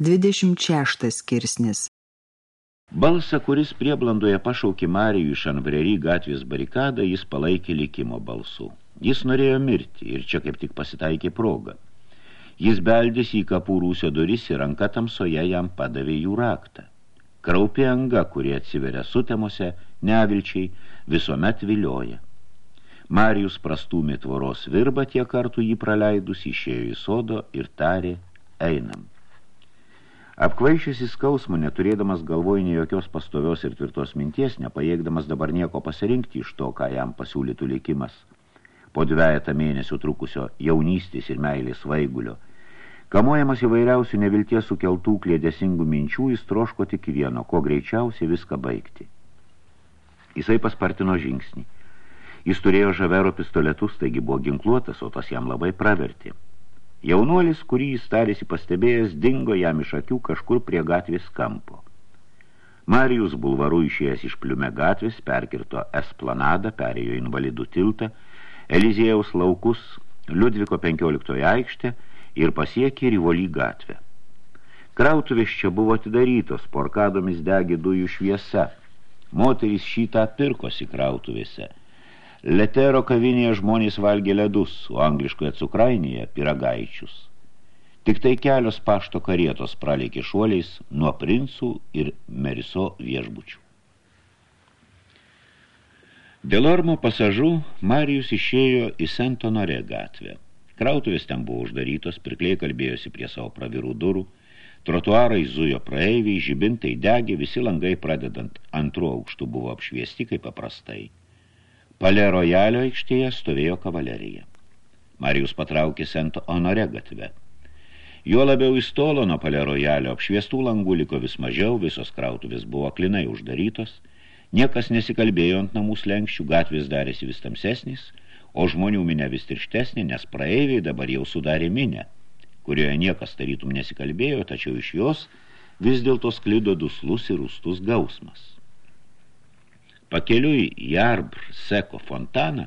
26 skirsnis Balsą, kuris prieblandoje pašaukė Marijų iš Anvrerį gatvės barikadą, jis palaikė likimo balsų. Jis norėjo mirti ir čia kaip tik pasitaikė proga. Jis beldėsi į kapų rūsio duris ir ranka tamsoje jam padavė jų raktą. Kraupė anga, kurie atsiveria sutemose, nevilčiai, visuomet vilioja. Marijus prastūmė tvoros virbą tiek kartų jį praleidus, išėjo į sodo ir tarė, einam. Apkvaišęs į skausmą, neturėdamas galvoj nei jokios pastovios ir tvirtos minties, nepajėgdamas dabar nieko pasirinkti iš to, ką jam pasiūlytų likimas. Po dviejatą mėnesių trukusio jaunystės ir meilės vaigulio, kamuojamas įvairiausių nevilties sukeltų klėdėsingų minčių, jis troško tik vieno, ko greičiausiai viską baigti. Jisai paspartino žingsnį. Jis turėjo žavero pistoletus, taigi buvo ginkluotas, o tas jam labai pravertė. Jaunuolis, kurį jis tarėsi pastebėjęs, dingo jam iš akių kažkur prie gatvės kampo. Marijus bulvaru išėjęs iš pliume gatvės, perkirto esplanadą, perėjo invalidų tiltą, Eliziejaus laukus, Liudviko 15 aikštę ir pasiekė Rivolį gatvę. Krautuvės čia buvo atidarytos, porkadomis degi dujų šviesa. Moterys šitą pirkosi krautuvėse – Letero kavinėje žmonės valgė ledus, o angliškoje cukrainėje piragaičius. Tik tai kelios pašto karietos praleikė šuoliais nuo princų ir meriso viešbučių. Dėl ormo pasažų Marijus išėjo į Sentonore gatvę. Krautuvės ten buvo uždarytos, pirkliai kalbėjosi prie savo pravirų durų, trotuarai zujo praeiviai, žibintai degė, visi langai pradedant antrų aukštų buvo apšviesti kaip paprastai. Pale rojalio aikštėje stovėjo kavalerija. Marijus patraukė Sento Honore gatve. Juo labiau įstolo nuo Pale rojalio apšviestų langų liko vis mažiau, visos krautuvės buvo klinai uždarytos, niekas nesikalbėjo ant namų slenkščių, gatvės darėsi vis tamsesnis, o žmonių minė vis tirštesnė, nes praeiviai dabar jau sudarė minę, kurioje niekas tarytum nesikalbėjo, tačiau iš jos vis dėlto sklido duslus ir rūstus gausmas. Pakeliui į Arbr Seko fontaną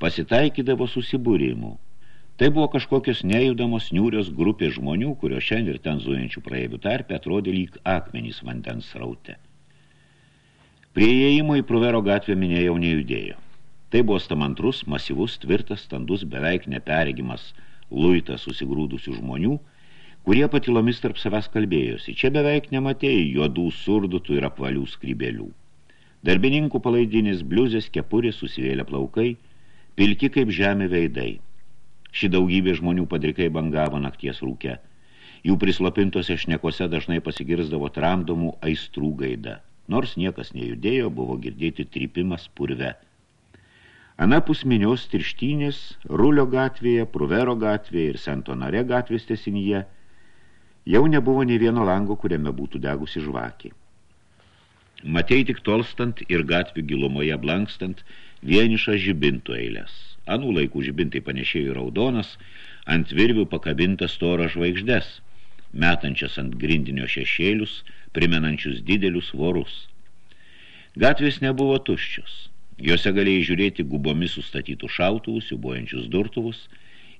pasitaikydavo susibūrimų. Tai buvo kažkokios nejudamos niūrios grupės žmonių, kurio šiandien ir ten zuojančių praeivių tarpe atrodė lyg akmenys vandens raute. Prie įėjimo į Pruvero gatvę minėjau nejudėjo. Tai buvo stamantrus, masyvus, tvirtas, standus, beveik neperegimas luitas susigrūdusių žmonių, kurie patilomis tarp savęs kalbėjosi. Čia beveik nematėjai juodų surdutų ir apvalių skrybėlių. Darbininkų palaidinis bliuzės kepurės susivėlė plaukai, pilki kaip žemė veidai. Ši daugybė žmonių padrikai bangavo nakties rūke. Jų prislopintose šnekose dažnai pasigirsdavo tramdomų aistrų gaida. Nors niekas nejudėjo, buvo girdėti trypimas purve. Anapus minios tirštynės, Rulio gatvėje, Pruvero gatvėje ir Sentonare gatvės tesinyje jau nebuvo nei vieno lango, kuriame būtų degusi žvakį. Matei tik tolstant ir gatvių gilumoje blankstant vienišą žibintų eilės. Anų laikų žibintai panešėjo raudonas, ant virvių pakabintas storas žvaigždes, metančias ant grindinio šešėlius, primenančius didelius vorus. Gatvės nebuvo tuščios. Jose galėjai žiūrėti gubomis sustatytų šautuvus, siubuojančius durtuvus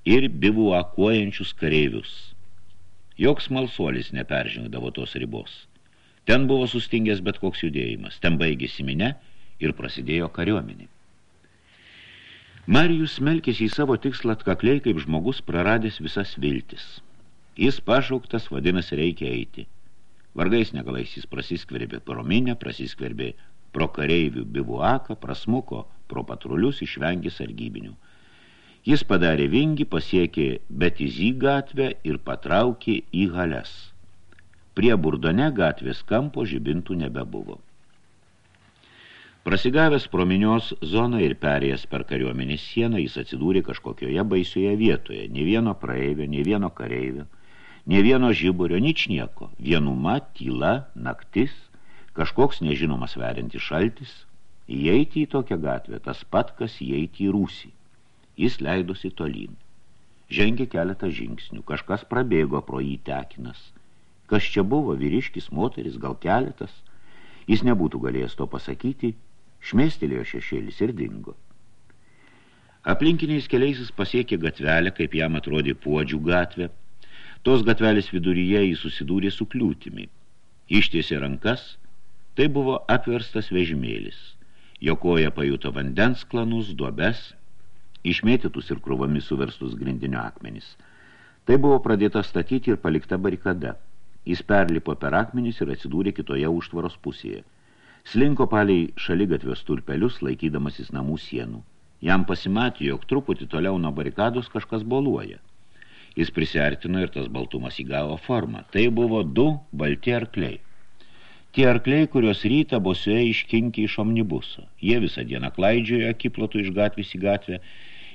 ir bivuakuojančius kareivius. Joks malsuolis neperžengdavo tos ribos. Ten buvo sustingęs bet koks judėjimas, ten baigėsi minė ir prasidėjo kariuomenė. Marijus melkėsi į savo tikslą atkakliai, kaip žmogus praradęs visas viltis. Jis pašauktas, vadinasi, reikia eiti. Vargais negalais jis prasiskverbė pro minę, prasiskverbė pro kareivių bivuaką, prasmuko pro patrulius, išvengė sargybinių. Jis padarė vingį, pasiekė Betizį gatvę ir patraukė į hales. Prie burdone gatvės kampo žibintų nebebuvo. Prasigavęs pro minios zoną ir perėjęs per kariuomenės sieną, jis atsidūrė kažkokioje baisioje vietoje, ne vieno praeivio, ne vieno kareivio, ne vieno žiburio, nič nieko, vienuma, tyla, naktis, kažkoks nežinomas veriantis šaltis, įeiti į tokią gatvę, tas pat, kas įeiti į rūsį. Jis leidosi tolyn. Žengė keletą žingsnių, kažkas prabėgo pro jį tekinas – Kas čia buvo, vyriškis, moteris, gal keletas? Jis nebūtų galėjęs to pasakyti, šmėstelėjo šešėlis ir dingo. Aplinkiniais keliais jis pasiekė gatvelę, kaip jam atrodė puodžių gatvę. Tos gatvelės viduryje jis susidūrė su kliūtimi. Ištiesė rankas, tai buvo apverstas vežimėlis. Jo koja pajuto vandens klanus, duobes, išmėtytus ir krūvomis suverstus grindinio akmenis. Tai buvo pradėta statyti ir palikta barikada. Jis perlipo per akmenis ir atsidūrė kitoje užtvaros pusėje. Slinko paliai šaligatvio stulpelius, laikydamasis namų sienų. Jam pasimatė, jog truputį toliau nuo barikados kažkas boluoja. Jis prisiartino ir tas baltumas įgavo formą. Tai buvo du balti arkliai. Tie arkliai, kurios rytą bosioje iškinkė iš omnibuso. Jie visą dieną klaidžiojo akiplotų iš gatvės į gatvę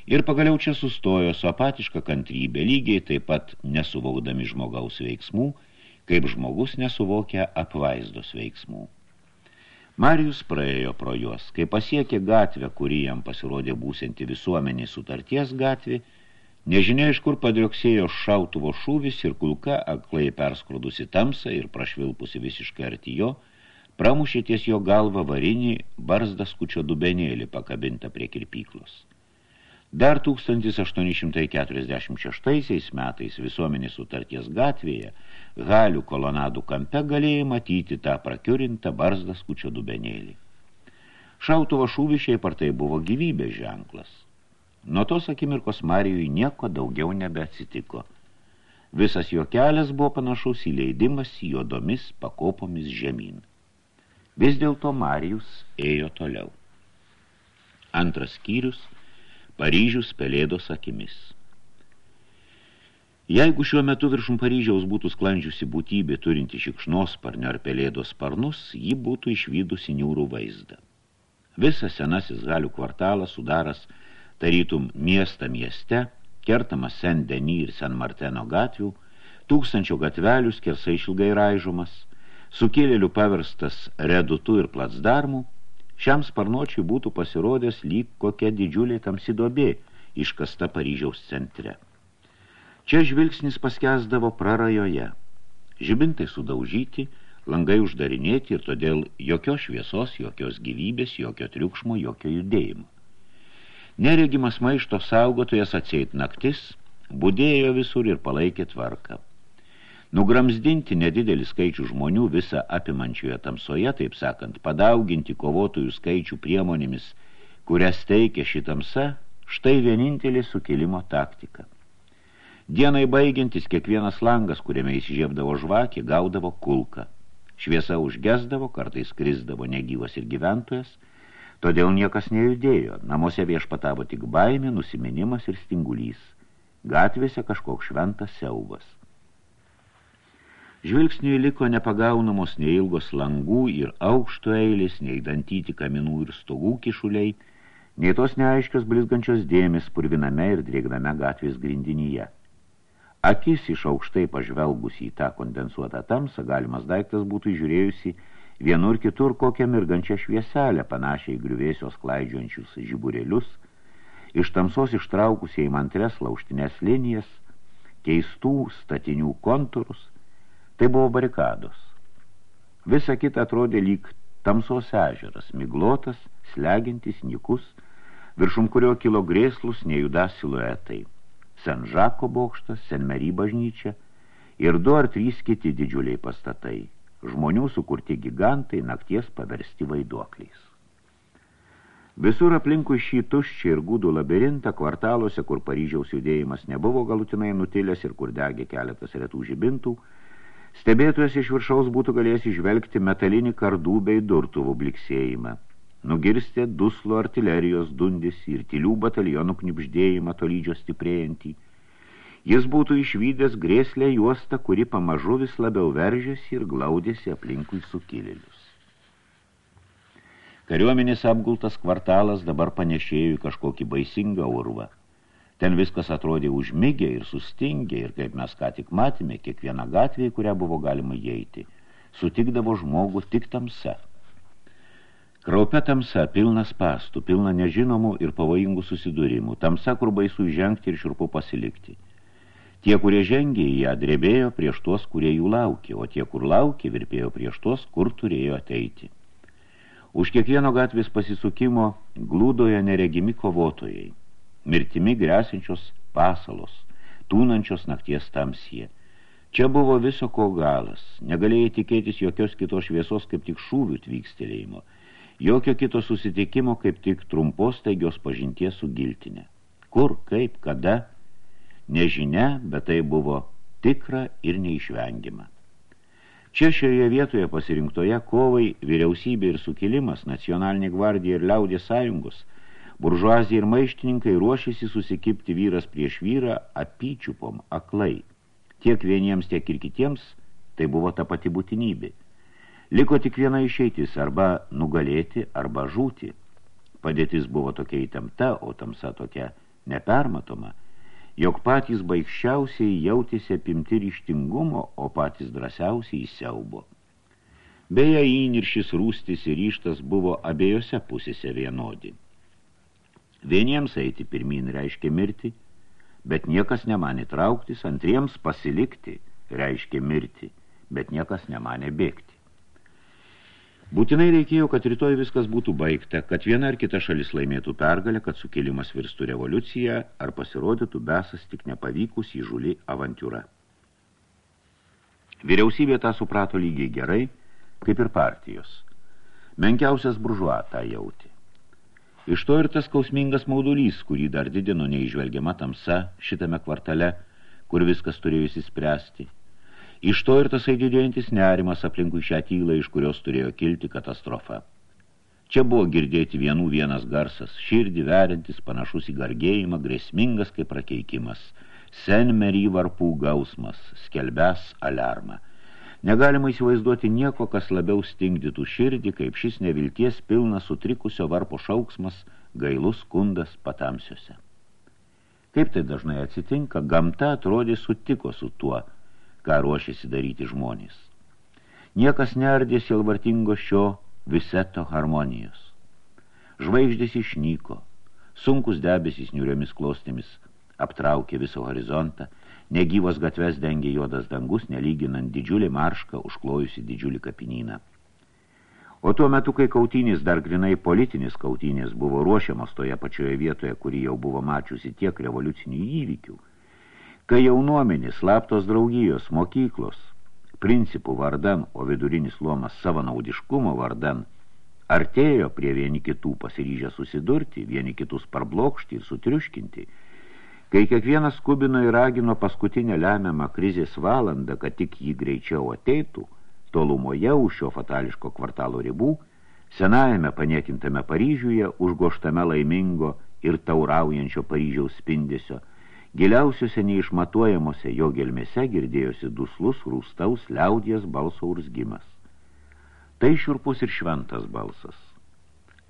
ir pagaliau čia sustojo su apatiška kantrybė, lygiai taip pat nesuvaudami žmogaus veiksmų, kaip žmogus nesuvokia apvaizdos veiksmų. Marijus praėjo pro juos, kai pasiekė gatvę, kuri jam pasirodė būsinti visuomeniai sutarties gatvė, nežinia iš kur padrioksėjo šautuvo šūvis ir kulka, aklai perskrodusi tamsą ir prašvilpusi visiškai arti jo, pramušė ties jo galvą varinį barzdas kučio dubenėlį pakabintą prie kirpyklos. Dar 1846 metais visuomenės sutarties gatvėje Galių kolonadų kampe galėjai matyti tą prakiurintą barzdą skučio dubenėlį. Šautuvo šūvišiai partai buvo gyvybės ženklas. Nuo tos akimirkos Marijui nieko daugiau nebeatsitiko. Visas jo kelias buvo panašus į leidimas juodomis pakopomis žemyn. Vis dėlto Marijus ėjo toliau. Antras skyrius – Paryžius pelėdos akimis. Jeigu šiuo metu viršum Paryžiaus būtų sklandžiusi būtybė turinti šikšnos sparnio ar pelėdos sparnus, ji būtų išvydusi niūrų vaizdą. Visas senasis galių kvartalas sudaras tarytum miestą mieste, kertamas Sen Deny ir Sen Marteno gatvių, tūkstančio gatvelių skersai išilgai raižomas, sukėlėlių paverstas redutų ir platsdarmų, Šiam sparnuočiui būtų pasirodęs lyg kokia didžiulė tamsi dobė iškasta Paryžiaus centre. Čia žvilgsnis paskesdavo prarajoje. Žibintai sudaužyti, langai uždarinėti ir todėl jokios šviesos, jokios gyvybės, jokio triukšmo, jokio judėjimo. Neregimas maišto saugotojas atseit naktis, budėjo visur ir palaikė tvarką. Nugramsdinti nedidelį skaičių žmonių visą apimančioje tamsoje, taip sakant, padauginti kovotojų skaičių priemonėmis, kurias teikia šitamsa, štai vienintelė sukilimo taktika. Dienai baigiantis kiekvienas langas, kuriame įsižiebdavo žvakį, gaudavo kulką. Šviesa užgesdavo, kartais krisdavo negyvas ir gyventojas, todėl niekas nejudėjo, namuose viešpatavo tik baimė, nusiminimas ir stingulys. Gatvėse kažkoks šventas siaubas. Žvilgsniui liko nepagaunamos nei ilgos langų ir aukšto eilės, nei dantyti kaminų ir stogų kišuliai, nei tos neaiškios blizgančios dėmes purviname ir drėgname gatvės grindinyje. Akis iš aukštai pažvelgus į tą kondensuotą tamsą, galimas daiktas būtų žiūrėjusi vienur kitur kokią mirgančią švieselę, panašiai griuvėsios klaidžiančius žiburėlius, iš tamsos ištraukusiai mantres lauštinės linijas, keistų statinių kontūrus – Tai buvo barikados. Visa kita atrodė lyg tamsos ežeras, miglotas, slegintis, nikus, viršum kurio kilo grėslus nejuda siluetai. Sen Žako bokštas, Sen Mery bažnyčia ir du ar trys kiti didžiuliai pastatai. Žmonių sukurti gigantai nakties paversti vaiduokliais. Visur aplinkui šį tuščią ir gūdų labirintą kvartaluose, kur Paryžiaus judėjimas nebuvo galutinai nutilęs ir kur degė keletas retų žibintų, Stebėtojas iš viršaus būtų galėjęs išvelgti metalinį kardų bei durtuvų bliksėjimą, nugirstė duslo artilerijos dundis ir tylių batalionų knipždėjimą tolydžio stiprėjantį. Jis būtų išvydęs grėslę juostą, kuri pamažu vis labiau veržėsi ir glaudėsi aplinkui sukilėlius. Kariuomenės apgultas kvartalas dabar panešėjo į kažkokį baisingą urvą. Ten viskas atrodė užmigę ir sustingę ir, kaip mes ką tik matėme, kiekviena gatvė, į kurią buvo galima įeiti, sutikdavo žmogų tik tamsa. Kraupia tamsa, pilnas pastų, pilna nežinomų ir pavojingų susidūrimų, tamsa, kur baisu žengti ir širpu pasilikti. Tie, kurie žengė į ją, drebėjo prieš tuos, kurie jų laukė, o tie, kur laukė, virpėjo prieš tuos, kur turėjo ateiti. Už kiekvieno gatvės pasisukimo glūdojo neregimi kovotojai – mirtimi grėsinčios pasalos, tūnančios nakties tamsie. Čia buvo viso ko galas. Negalėjai tikėtis jokios kitos šviesos kaip tik šūvių tvykstelėjimo. Jokio kito susitikimo kaip tik trumpos taigios pažinties su giltinė. Kur, kaip, kada? Nežinia, bet tai buvo tikra ir neišvengiama. Čia šioje vietoje pasirinktoje kovai vyriausybė ir sukilimas, nacionalinė gvardija ir liaudės sąjungos, buržuazija ir maištininkai ruošėsi susikipti vyras prieš vyrą apyčiupom, aklai. Tiek vieniems, tiek ir kitiems tai buvo ta pati būtinybė. Liko tik viena išeitis arba nugalėti, arba žūti. Padėtis buvo tokia įtempta, o tamsa tokia nepermatoma – jog patys baigščiausiai jautėsi apimti ryštingumo, o patys drąsiausiai įsiaubo. Beje, įniršis rūstis ir ryštas buvo abiejose pusėse vienodi. Vieniems eiti pirmin reiškia mirti, bet niekas nemanė trauktis, antriems pasilikti reiškia mirti, bet niekas nemanė bėgti. Būtinai reikėjo, kad rytoj viskas būtų baigta, kad viena ar kita šalis laimėtų pergalę, kad sukilimas virstų revoliuciją ar pasirodytų besas tik nepavykus įžuli avantūra. Vyriausybė tą suprato lygiai gerai, kaip ir partijos. Menkiausias buržuo tą jauti. Iš to ir tas kausmingas maudulys, kurį dar didino neižvelgiama tamsa šitame kvartale, kur viskas turėjo įsispręsti – Iš to ir tasai didėjantis nerimas aplinkui šią tylą, iš kurios turėjo kilti katastrofa. Čia buvo girdėti vienų vienas garsas, širdį verintis, panašus į gargėjimą, grėsmingas kaip prakeikimas, senmerį varpų gausmas, skelbęs alarmą. Negalima įsivaizduoti nieko, kas labiau stingdytų širdį, kaip šis nevilties pilnas sutrikusio varpo šauksmas, gailus kundas patamsiuose. Kaip tai dažnai atsitinka, gamta atrodė sutiko su tuo – ką ruošiasi daryti žmonės. Niekas neardė silvartingo šio viseto harmonijos. Žvaigždės išnyko, sunkus debesys niuriomis klostėmis aptraukė visą horizontą, negyvos gatves dengė juodas dangus, nelyginant didžiulį maršką, užklojusi didžiulį kapinyną. O tuo metu, kai kautinės dar grinai politinis kautinės buvo ruošiamas toje pačioje vietoje, kuri jau buvo mačiusi tiek revoliucinių įvykių, Kai jaunuomenys, slaptos draugijos, mokyklos, principų vardan, o vidurinis luomas savanaudiškumo vardan, artėjo prie vieni kitų pasiryžę susidurti, vieni kitus parblokšti ir sutriuškinti, kai kiekvienas skubino ir ragino paskutinę lemiamą krizės valandą, kad tik jį greičiau ateitų, tolumoje už šio fatališko kvartalo ribų, senajame paniekintame Paryžiuje, užgoštame laimingo ir tauraujančio Paryžiaus spindesio, Giliausiuose neišmatuojamuose jo gelmėse girdėjosi duslus rūstaus liaudies balso urzgimas. Tai šiurpus ir šventas balsas.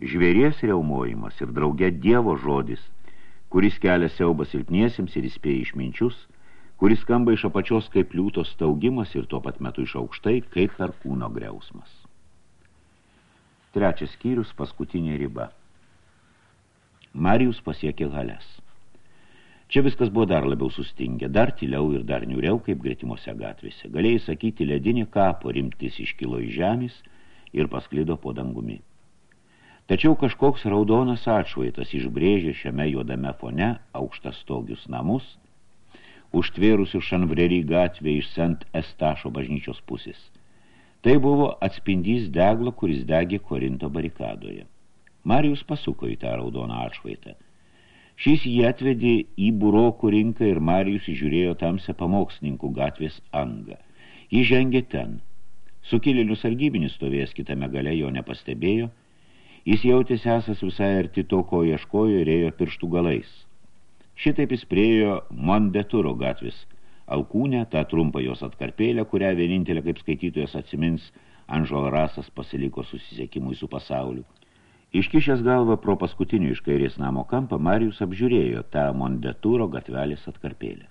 Žvėries reumojimas ir drauge Dievo žodis, kuris kelia siaubas silpniesiems ir įspėja išminčius, kuris skamba iš apačios kaip liūtos staugimas ir tuo pat metu iš aukštai kaip per kūno greusmas. Trečias skyrius – paskutinė riba. Marijus pasiekė galės. Čia viskas buvo dar labiau sustingę, dar tyliau ir dar niuriau, kaip gretimose gatvėse. Galėjai sakyti, ledinį kapo rimtis iškilo iš žemės ir pasklido po dangumi. Tačiau kažkoks raudonas atšvaitas išbrėžė šiame juodame fone aukštas stogius namus, užtvėrusių šanvrerį gatvę iš Sent Estašo bažnyčios pusės. Tai buvo atspindys deglo, kuris degė Korinto barikadoje. Marijus pasuko į tą raudoną atšvaitą – Šis jį atvedė į burokų rinką ir Marijus žiūrėjo tamsią pamokslininkų gatvės angą. Jis žengė ten. Sukilėlių sargybinis stovėjęs kitame gale jo nepastebėjo. Jis jautėsi esas visai arti to, ko ieškojo ir ėjo pirštų galais. Šitaip jis priejo Mondeturo gatvės alkūnę, tą trumpą jos atkarpėlę, kurią vienintelė, kaip skaitytojas atsimins, Anžol Rasas pasiliko susisiekimui su pasauliu. Iškišęs galvą pro paskutinį iš kairės namo kampą, Marijus apžiūrėjo tą Mondetūro gatvelės atkarpėlę.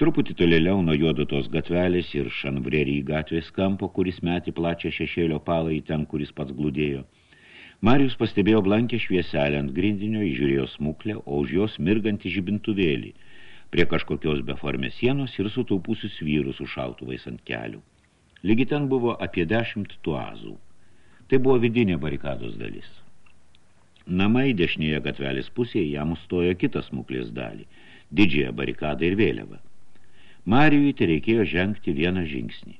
Truputį tolėliau nuo juodotos gatvelės ir šanvrerį gatvės kampo, kuris metė plačią šešėlio palą į ten, kuris pats glūdėjo. Marijus pastebėjo blankę švieselę ant grindinio, įžiūrėjo smuklę, o už jos mirgantį žibintuvėlį, prie kažkokios beformės sienos ir sutaupusius vyrus su šautuvais ant kelių. Lygi ten buvo apie dešimt tuazų. Tai buvo vidinė barikados dalis. Namai dešinėje gatvelės pusėje jam stojo kitas smuklės dalį, didžiąją barikadą ir vėliavą. Marijui tai reikėjo žengti vieną žingsnį.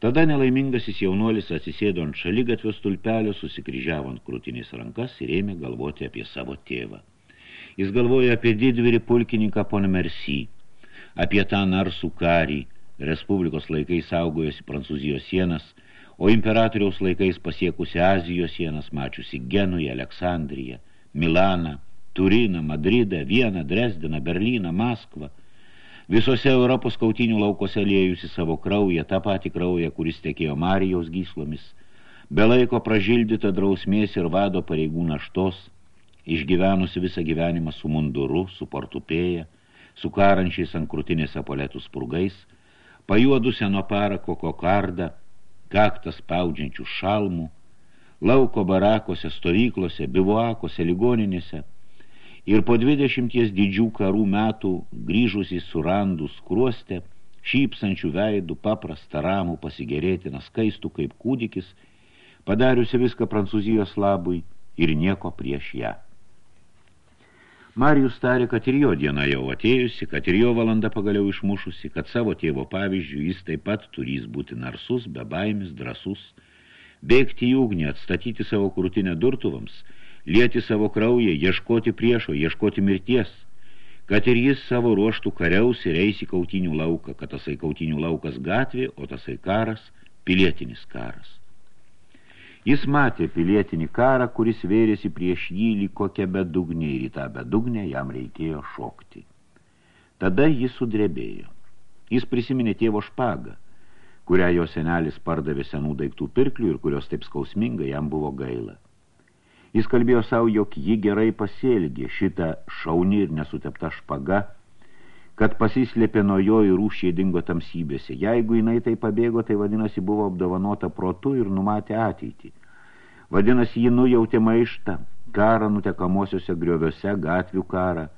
Tada nelaimingasis jaunuolis atsisėdo ant šaligatvio stulpelio, susikryžiavo ant krūtinės rankas ir ėmė galvoti apie savo tėvą. Jis galvoja apie didvirį pulkininką Ponmersy, apie tą narsų karį, Respublikos laikais saugojosi Prancūzijos sienas, o imperatoriaus laikais pasiekusi Azijos sienas, mačiusi Genują, Aleksandriją, Milaną, Turiną, Madridą, Vieną, Dresdeną, Berlyną, Maskvą. Visose Europos kautinių laukose lėjusi savo kraują, tą patį kraują, kuris tekėjo Marijaus gyslomis, be laiko pražildyta drausmės ir vado pareigų naštos, išgyvenusi visą gyvenimą su munduru, su portupėja, su karančiais ant krūtinės apoletų spurgais, pajuodusią nuo parako kokardą, kaktas spaudžiančių šalmų, lauko barakose, stovyklose, bivuakose, ligoninėse ir po dvidešimties didžių karų metų grįžusi surandų skruostę, šypsančių veidų, paprastą ramų, pasigerėtiną skaistų kaip kūdikis, padariusi viską Prancūzijos labui ir nieko prieš ją. Marijus tarė, kad ir jo diena jau atėjusi, kad ir jo valanda pagaliau išmušusi, kad savo tėvo pavyzdžių jis taip pat turys būti narsus, bebaimis, drasus, bėgti į ugnį, atstatyti savo krūtinę durtuvams, lieti savo kraują, ieškoti priešo, ieškoti mirties, kad ir jis savo ruoštų kariaus ir eis į kautinių lauką, kad tasai kautinių laukas gatvė, o tasai karas – pilietinis karas. Jis matė pilietinį karą, kuris vėrėsi prieš jį lyg kokią bedugnę ir į tą bedugnę jam reikėjo šokti. Tada jis sudrebėjo. Jis prisiminė tėvo špagą, kurią jo senelis pardavė senų daiktų pirklių ir kurios taip skausminga jam buvo gaila. Jis kalbėjo savo, jog ji gerai pasielgė šitą šaunį ir nesutepta špaga, kad pasislėpė nuo jo ir rūšiai dingo tamsybėse. Jeigu jinai tai pabėgo, tai vadinasi buvo apdovanota protu ir numatė ateitį. Vadinasi, ji nujautė maištą, karą nutekamosiuose grioviuose, gatvių karą,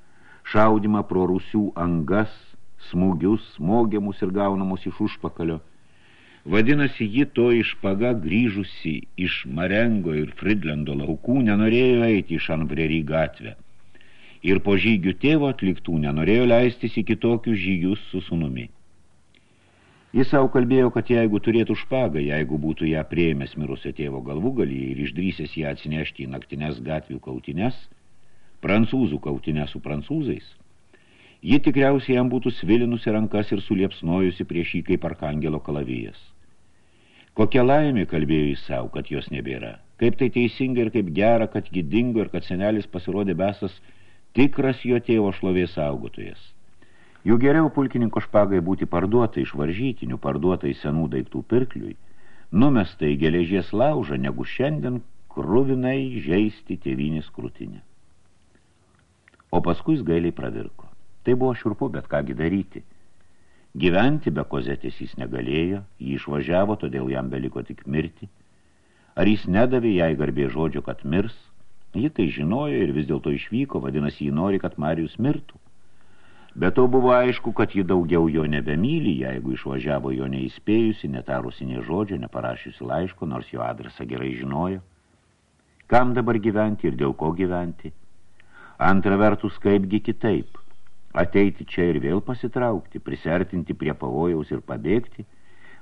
šaudimą pro rusių angas, smūgius, smogiamus ir gaunamus iš užpakalio. Vadinasi, ji to išpaga grįžusi iš Marengo ir Fridlendo laukų nenorėjo eiti iš Anbrerį gatvę ir po žygių tėvo atliktų nenorėjo leistis į kitokius žygius su sunumi. Jis savo kalbėjo, kad jeigu turėtų špagą, jeigu būtų ją prieimęs mirusio tėvo galvūgalį ir išdrysęs ją atsinešti į naktines gatvių kautines, prancūzų kautinės su prancūzais, ji tikriausiai jam būtų svilinusi rankas ir suliepsnojusi prieš jį kaip arkangelo kalavijas. Kokia laimė kalbėjo jis savo, kad jos nebėra. Kaip tai teisinga ir kaip gera, kad ji dingo ir kad senelis pasirodė besas tikras jo tėvo šlovės saugotojas. Jų geriau pulkininko špagai būti parduota iš varžytinių, parduota į senų daiktų pirkliui, numesta į geležies laužą, negu šiandien kruvinai žeisti tėvinės krūtinę. O paskui jis gailiai pravirko. Tai buvo šiurpu, bet kągi daryti. Gyventi be kozetės jis negalėjo, jį išvažiavo, todėl jam beliko tik mirti. Ar jis nedavė jai garbė žodžio, kad mirs – Ji tai žinojo ir vis dėlto išvyko, vadinasi, jį nori, kad Marijus mirtų. Bet to buvo aišku, kad ji daugiau jo nebemyli, jeigu išvažiavo jo neįspėjusi, netarusi nei žodžio, neparašiusi laiško, nors jo adresą gerai žinojo. Kam dabar gyventi ir dėl ko gyventi? Antra vertus, kaipgi kitaip. Ateiti čia ir vėl pasitraukti, prisertinti prie pavojaus ir pabėgti,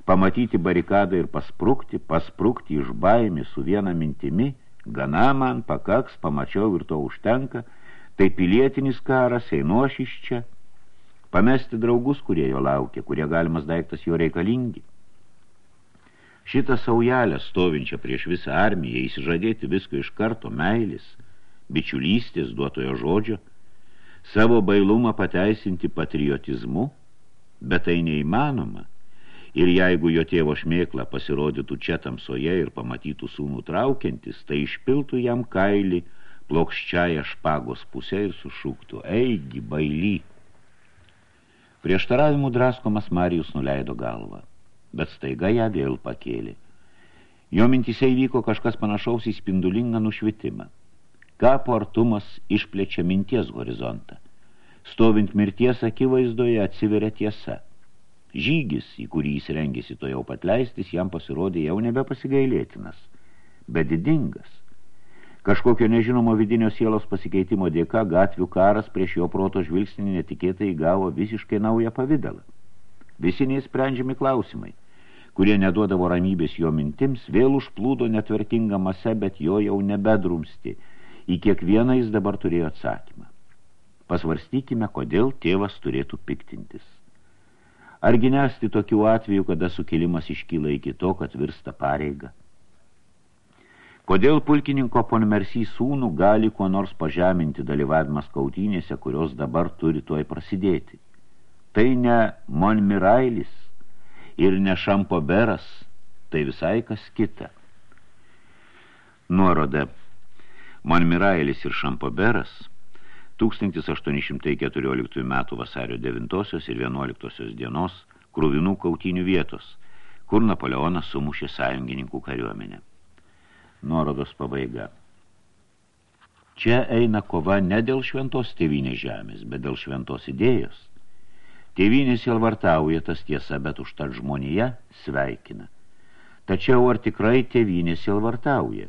pamatyti barikadą ir pasprukti, pasprukti iš baimį su viena mintimi – Gana man pakaks, pamačiau ir to užtenka, tai pilietinis karas, einu aš iš čia. Pamesti draugus, kurie jo laukia, kurie galimas daiktas jo reikalingi. Šitą saujelę stovinčią prieš visą armiją, įsižadėti visko iš karto meilis, bičiulystės duotojo žodžio, savo bailumą pateisinti patriotizmu, bet tai neįmanoma – ir jeigu jo tėvo šmėkla pasirodytų čia tamsoje ir pamatytų sūnų traukiantis, tai išpiltų jam kailį plokščiaja špagos pusė ir sušūktų, eigi, baily. Prieštaravimų draskomas Marijus nuleido galvą, bet staiga ją vėl pakėlė. Jo mintise įvyko kažkas panašaus į spindulingą nušvitimą. Kapo artumas išplečia minties horizontą. Stovint mirties akivaizdoje atsiveria tiesa – Žygis, į kurį jis rengėsi to jau pat leistis, jam pasirodė jau nebepasigailėtinas, bet didingas. Kažkokio nežinomo vidinio sielos pasikeitimo dėka gatvių karas prieš jo proto žvilgsnį netikėtai įgavo visiškai naują pavydalą. Visi neįsprendžiami klausimai, kurie neduodavo ramybės jo mintims, vėl užplūdo netvertinga mase, bet jo jau nebedrumsti. Į kiekvieną jis dabar turėjo atsakymą. Pasvarstykime, kodėl tėvas turėtų piktintis. Argi nesti tokių atvejų, kada sukilimas iškyla iki to, kad virsta pareiga? Kodėl pulkininko ponmersy sūnų gali kuo nors pažeminti dalyvavimas kautynėse, kurios dabar turi tuoj prasidėti? Tai ne Monmirailis ir ne Šampoberas, tai visai kas kita. Nuoroda. Monmirailis ir Šampoberas 1814 m. vasario 9 ir 11 dienos krūvinų kautinių vietos, kur Napoleonas sumušė sąjungininkų kariuomenę. Nuorodos pabaiga. Čia eina kova ne dėl šventos tėvynės žemės, bet dėl šventos idėjos. Tėvynės jelvartauja tas tiesa, bet užtat žmonija sveikina. Tačiau ar tikrai tėvynės jelvartauja?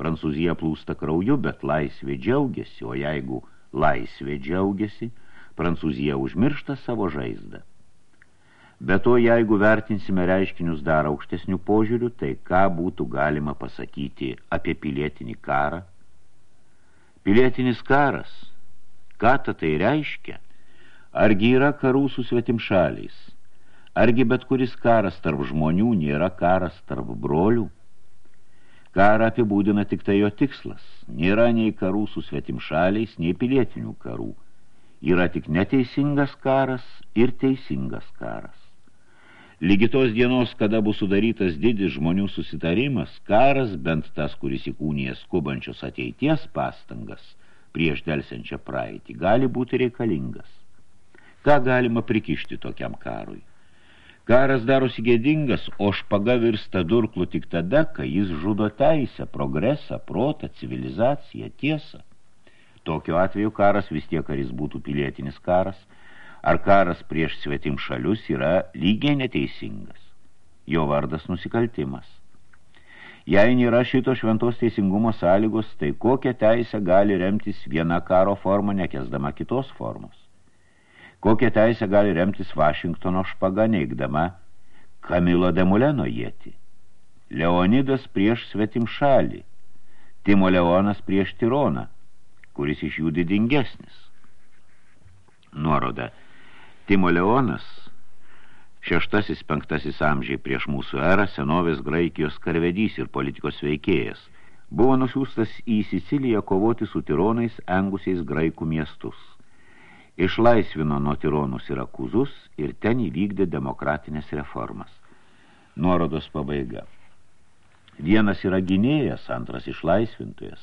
Prancūzija plūsta krauju, bet laisvė džiaugiasi, o jeigu laisvė džiaugiasi, Prancūzija užmiršta savo žaizdą. Be to, jeigu vertinsime reiškinius dar aukštesnių požiūrių, tai ką būtų galima pasakyti apie pilietinį karą? Pilietinis karas, ką ta tai reiškia? Argi yra karų su svetim šaliais? Argi bet kuris karas tarp žmonių nėra karas tarp brolių? Karą apibūdina tik tai jo tikslas. Nėra nei karų su svetim šaliais, nei pilietinių karų. Yra tik neteisingas karas ir teisingas karas. Lygitos dienos, kada bus sudarytas didis žmonių susitarimas, karas, bent tas, kuris įkūnijas skubančios ateities pastangas prieš delsiančią praeitį, gali būti reikalingas. Ką galima prikišti tokiam karui? Karas darosi gėdingas, o špaga virsta durklu tik tada, kai jis žudo teisę, progresą, protą, civilizaciją, tiesą. Tokiu atveju karas vis tiek, ar jis būtų pilietinis karas – ar karas prieš svetim šalius yra lygiai neteisingas. Jo vardas nusikaltimas. Jei nėra šito šventos teisingumo sąlygos, tai kokią teisę gali remtis viena karo forma nekesdama kitos formos? Kokią teisę gali remtis Vašingtono špaga neigdama Kamilo Demuleno jėti? Leonidas prieš svetim šalį, Timo Leonas prieš Tironą, kuris iš jų didingesnis. Nuoroda – Timo Leonas, šeštasis penktasis amžiai prieš mūsų erą, senovės Graikijos karvedys ir politikos veikėjas, buvo nusiųstas į Siciliją kovoti su tironais engusiais graikų miestus. Išlaisvino nuo tironų Sirakūzus ir ten įvykdė demokratinės reformas. Nuorodos pabaiga. Vienas yra gynėjas, antras išlaisvintojas.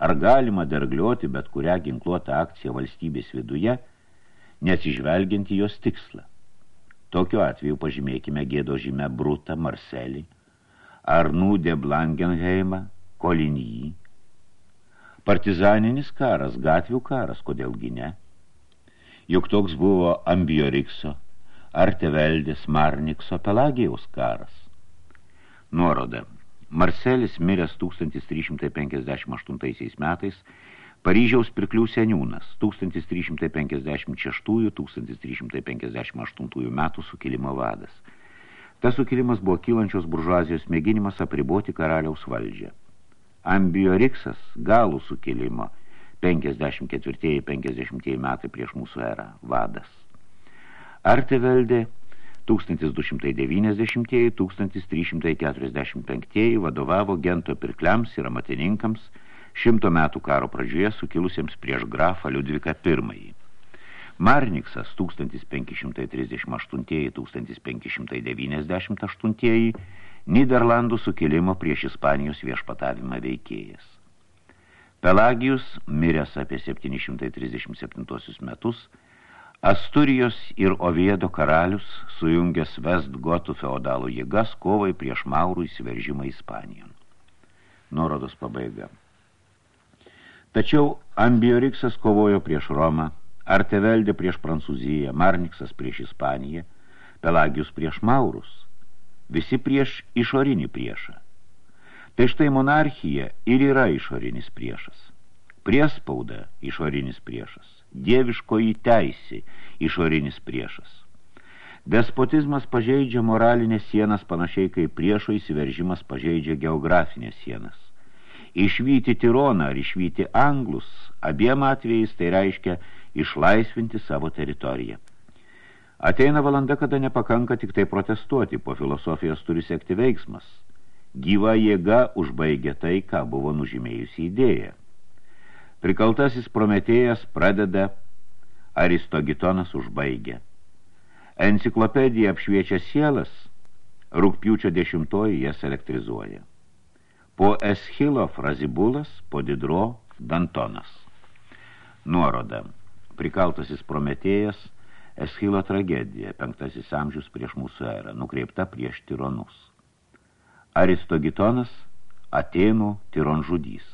Ar galima derglioti bet kurią ginkluotą akciją valstybės viduje – nesižvelgiant į jos tikslą. Tokiu atveju pažymėkime gėdo žymę Brutą, Marselį, Arnų de Blangenheimą, Kolinjį. Partizaninis karas, gatvių karas, kodėlgi ne? Juk toks buvo Ambiorikso, Arteveldės, Marnikso, Pelagijaus karas. Nuoroda. Marselis miręs 1358 metais Paryžiaus pirklių seniūnas 1356-1358 metų sukilimo vadas. Tas sukilimas buvo kylančios buržuazijos mėginimas apriboti karaliaus valdžią. Ambioriksas galų sukilimo 54-50 metai prieš mūsų erą vadas. Arteveldė 1290-1345 vadovavo gento pirkliams ir amatininkams – šimto metų karo pradžioje sukilusiems prieš grafą Liudviką I. Marniksas 1538-1598 Niderlandų sukilimo prieš Ispanijos viešpatavimą veikėjas. Pelagijus, miręs apie 737 metus, Asturijos ir Oviedo karalius, sujungęs Vestgotų feodalų jėgas kovai prieš Maurų įsiveržimą Ispanijon. Nuorodos pabaiga. Tačiau Ambioriksas kovojo prieš Romą, Arteveldė prieš Prancūziją, Marniksas prieš Ispaniją, Pelagius prieš Maurus, visi prieš išorinį priešą. Tai štai monarchija ir yra išorinis priešas. Priespauda išorinis priešas. Dieviškoji teisė išorinis priešas. Despotizmas pažeidžia moralinės sienas panašiai kaip priešo įsiveržimas pažeidžia geografinės sienas. Išvyti tironą ar išvyti anglus, abiem atvejais tai reiškia išlaisvinti savo teritoriją. Ateina valanda, kada nepakanka tik tai protestuoti, po filosofijos turi sekti veiksmas. Gyva jėga užbaigia tai, ką buvo nužymėjusi idėja. Prikaltasis Prometėjas pradeda, Aristogitonas užbaigia. Enciklopedija apšviečia sielas, rūpjūčio dešimtoji jas elektrizuoja. Po Eschilo frazibulas, po Didro Dantonas. Nuoroda. Prikaltasis Prometėjas, Eschilo tragedija, penktasis amžius prieš mūsų erą, nukreipta prieš tironus. Aristogitonas, Atenų tironžudys.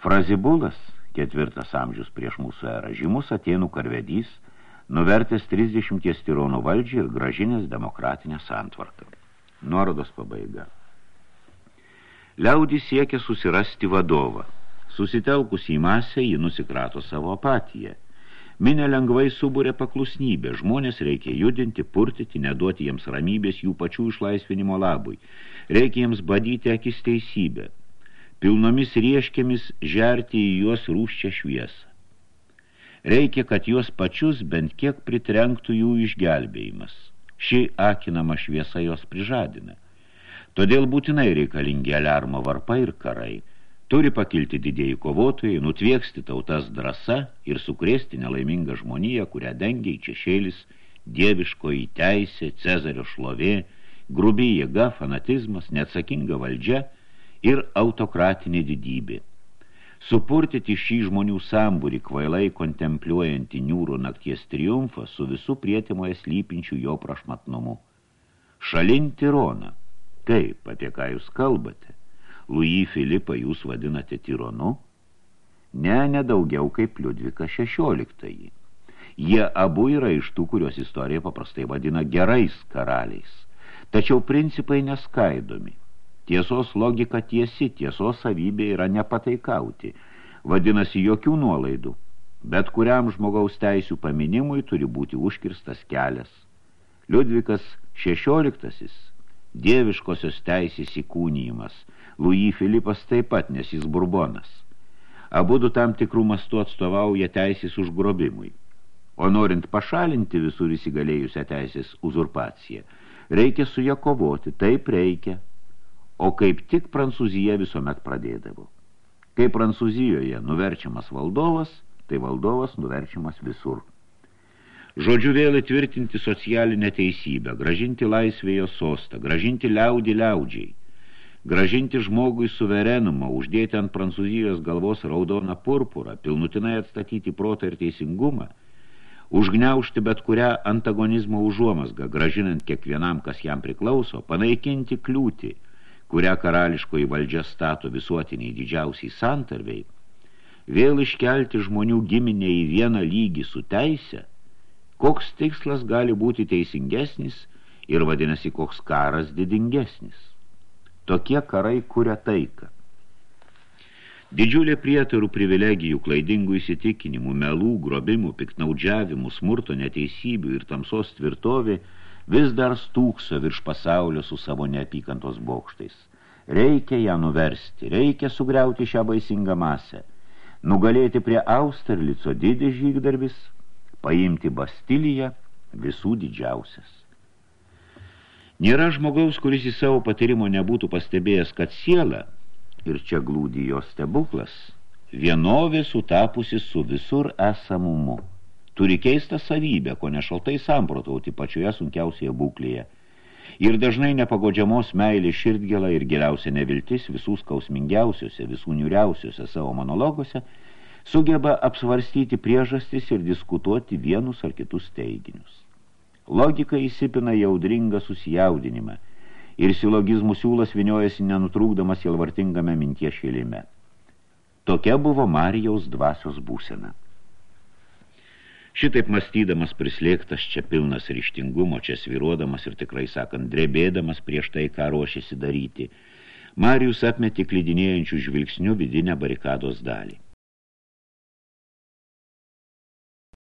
Frazibulas, ketvirtas amžius prieš mūsų erą, žymus Atenų karvedys – nuvertęs 30 tironų valdžią ir gražinės demokratinę santvarką. Nuorodos pabaiga. Liaudį siekia susirasti vadovą. Susitelkus į masę, ji nusikrato savo apatiją. Minė lengvai subūrė paklusnybę, žmonės reikia judinti, purtyti, neduoti jiems ramybės jų pačių išlaisvinimo labui. Reikia jiems badyti akis teisybę. Pilnomis rieškėmis žerti į juos rūščią šviesą. Reikia, kad juos pačius bent kiek pritrenktų jų išgelbėjimas. Ši akinama šviesa jos prižadina. Todėl būtinai reikalingi aliarmo varpai ir karai. Turi pakilti didėjai kovotojai, nutvieksti tautas drąsa ir sukrėsti nelaimingą žmoniją, kurią dengia į češėlis, dieviškoji teisė, Cezario šlovė, grubi jėga, fanatizmas, neatsakinga valdžia ir autokratinė didybė. Supurtyti šį žmonių sambūrį kvailai kontempliuojantį niūrų nakties triumfą su visų prietimoje slypinčių jo prašmatnumu. Šalin tironą. Kaip, apie ką jūs kalbate? Louis Filipą jūs vadinate tironu? Ne, nedaugiau kaip Liudvika XVI. Jie abu yra iš tų, kurios istorija paprastai vadina gerais karaliais. Tačiau principai neskaidomi. Tiesos logika tiesi, tiesos savybė yra nepataikauti, vadinasi jokių nuolaidų. Bet kuriam žmogaus teisių paminimui turi būti užkirstas kelias. Liudvikas XVI, dieviškosios teisės įkūnijimas, Louis Filipas taip pat, nes jis burbonas. Abudu tam tikrų mastų atstovauja teisės užgrobimui. O norint pašalinti visur įsigalėjusią teisės uzurpaciją, reikia su ją kovoti, taip reikia, o kaip tik Prancūzija visuomet pradėdavo. Kai Prancūzijoje nuverčiamas valdovas, tai valdovas nuverčiamas visur. Žodžiu vėl įtvirtinti socialinę teisybę, gražinti laisvėjo sostą, gražinti liaudį liaudžiai, gražinti žmogui suverenumą, uždėti ant Prancūzijos galvos raudoną purpurą, pilnutinai atstatyti protą ir teisingumą, užgniaušti bet kurią antagonizmo užuomasgą, gražinant kiekvienam, kas jam priklauso, panaikinti kliūtį, kurią karališkoji valdžia stato visuotiniai didžiausiai santarviai, vėl iškelti žmonių giminę į vieną lygį su teise, koks tikslas gali būti teisingesnis ir vadinasi koks karas didingesnis. Tokie karai kuria taiką. Didžiulė prietarų privilegijų, klaidingų įsitikinimų, melų, grobimų, piknaudžiavimų, smurto neteisybių ir tamsos tvirtovė – vis dar stūkso virš pasaulio su savo neapykantos bokštais. Reikia ją nuversti, reikia sugriauti šią baisingą masę, nugalėti prie Austerlico didį žygdarbis, paimti Bastiliją visų didžiausias. Nėra žmogaus, kuris į savo patyrimo nebūtų pastebėjęs, kad siela, ir čia glūdi jos stebuklas, vienovė sutapusi su visur esamumu turi keistą savybę, ko nešaltai samprotauti pačioje sunkiausioje būklėje. Ir dažnai nepagodžiamos meilės širdgėla ir geriausia neviltis visų skausmingiausiuose, visų niuriausiuose savo monologuose sugeba apsvarstyti priežastis ir diskutuoti vienus ar kitus teiginius. Logika įsipina jaudringą susijaudinimą ir silogizmų siūlas viniojasi nenutrūkdamas jelvartingame minties šėlime. Tokia buvo Marijaus dvasios būsena. Šitaip mąstydamas prislėgtas čia pilnas ryštingumo, čia sviruodamas ir tikrai sakant, drebėdamas prieš tai, ką ruošėsi daryti. Marijus apmetė klydinėjančių žvilgsnių vidinę barikados dalį.